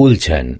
उलझन